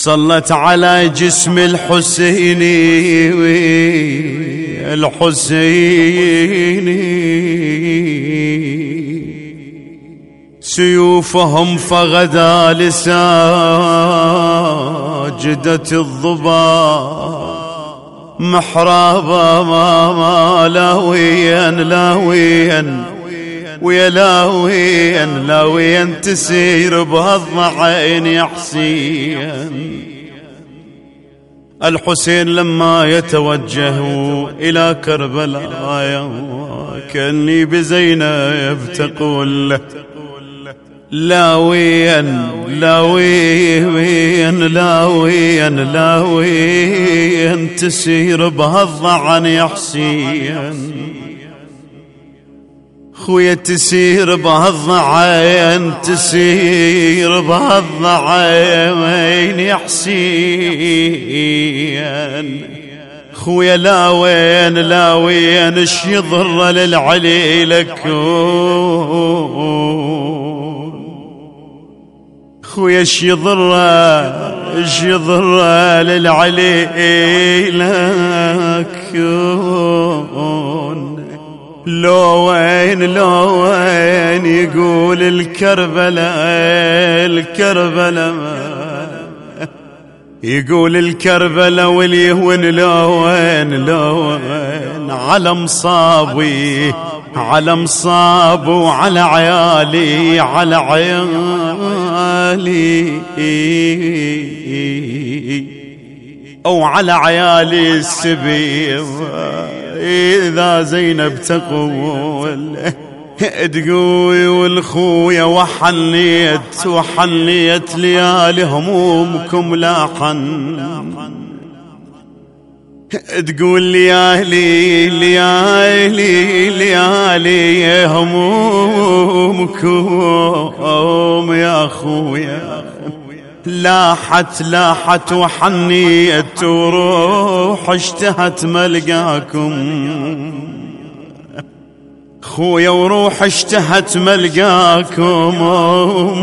صلت على جسم الحسين الحسين. سيوفهم فغدا لساجدة الضباب محرابا ما ما لاويا لاويا. ويا لاويا لاويا تسير بهالضعين يا حسين. الحسين لما يتوجه إلى كربلاء كأني بزينب تقول له. لاويا لاويا لاويا لاويا تسير بهالضعن يا حسين. خويا تسير بهالضعين تسير بهالضعين يا حسين. خويا لا وين لا وين اش يضر للعلي لكون؟ خويا اش يضر اش يضر للعلي لكون؟ لو وين لو وين يقول الكربلاء الكربلاء. يقول الكربلاء واليهون لو وين لو وين على مصابي على مصاب وعلى عيالي على عيالي. أو على عيالي السبيل. إذا زينب تقول تقوي والخويا وحنيت وحنيت ليالي همومكم لاحن تقول ليالي ليالي ليالي همومكم يا خويا. لاحت لاحت وحنيت وروح اشتهت ملقاكم. خويا وروح اشتهت ملقاكم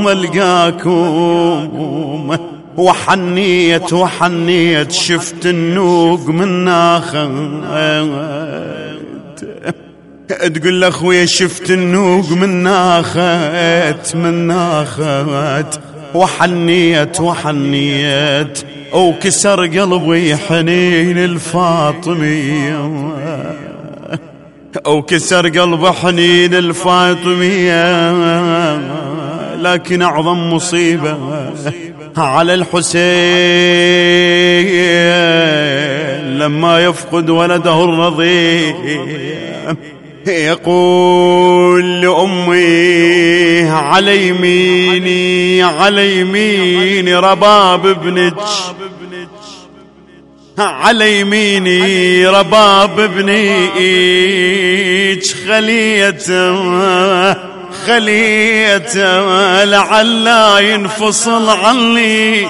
ملقاكم. وحنيت وحنيت شفت النوق من ناخت. تقول لاخويا شفت النوق من ناخت من ناخت. وحنيت وحنيت. وكسر قلبي حنين الفاطمية. وكسر قلب حنين الفاطمية. لكن أعظم مصيبة على الحسين لما يفقد ولده الرضيع. يقول لأمي على يميني على يميني رباب ابنك؟ على يميني رباب ابنك؟ خليته خليته لعلا ينفصل عني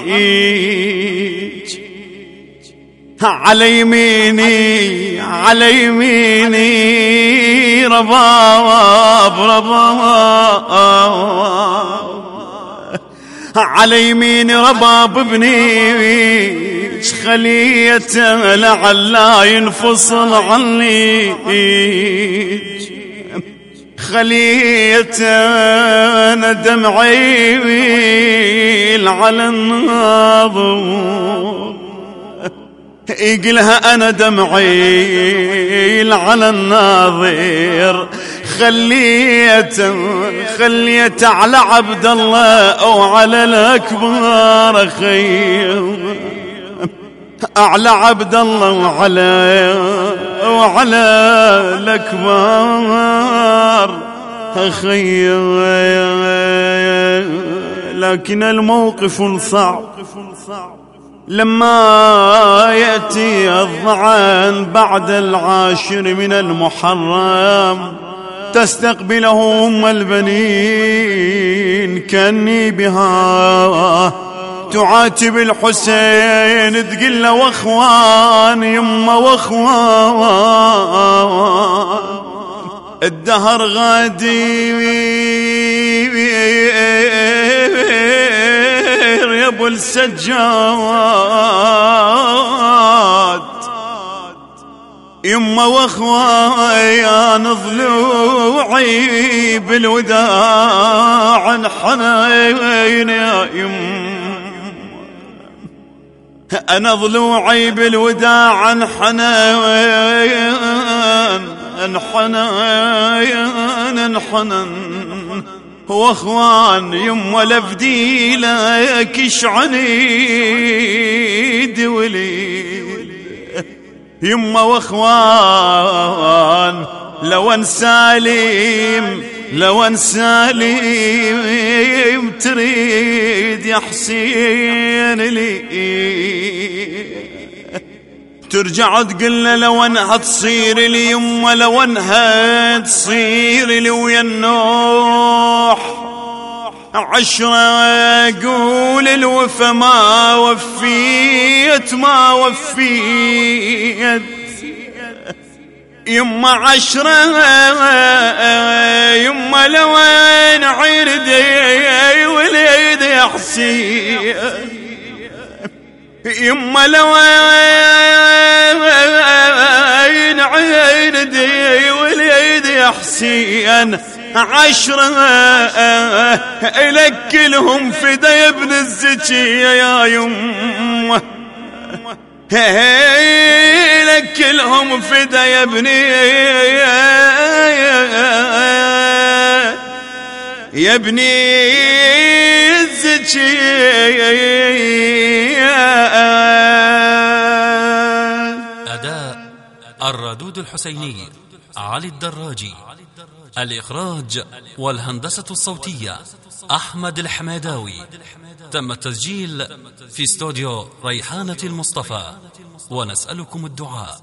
على يميني على يميني رباب رباب على يميني رباب ابني خليته لعلا ينفصل عني؟ خليته أنا دمعي على الناظر. يقلها أنا دمعي على الناظر. خليت خليت على عبد الله أو على الأكبر خير. أعلى عبد الله وعلى وعلى الأكبر خير. لكن الموقف صعب. لما يأتي الضعان بعد العاشر من المحرم تستقبله أم البنين كأني بها. تعاتب الحسين تقول له واخوان يما وأخوان. الدهر غادي. أبو السجاد. يما واخويا ضلوعي بالوداع حنين يا يما أنا ضلوعي بالوداع حنين انحنين انحنن واخوان يما لفدي لك عنيد وليد يما واخوان لو انساليم لو انساليم تريد يا حسين لي. ترجع تقول لو انها تصير لي يما لو انها تصير لي ويا النوح. عشرة قول الوفا ما وفيت ما وفيت. يما عشرة يما لو ان عردي وليد يا حسين. يما لو عين دي وليد يا حسين عشرة إلك كلهم فدا يا ابن الزكية يا يمه لك كلهم فدا يا ابني يا ابني أداء الردود الحسيني علي الدراجي. الإخراج والهندسة الصوتية أحمد الحماداوي تم التسجيل في استوديو ريحانة المصطفى. ونسألكم الدعاء.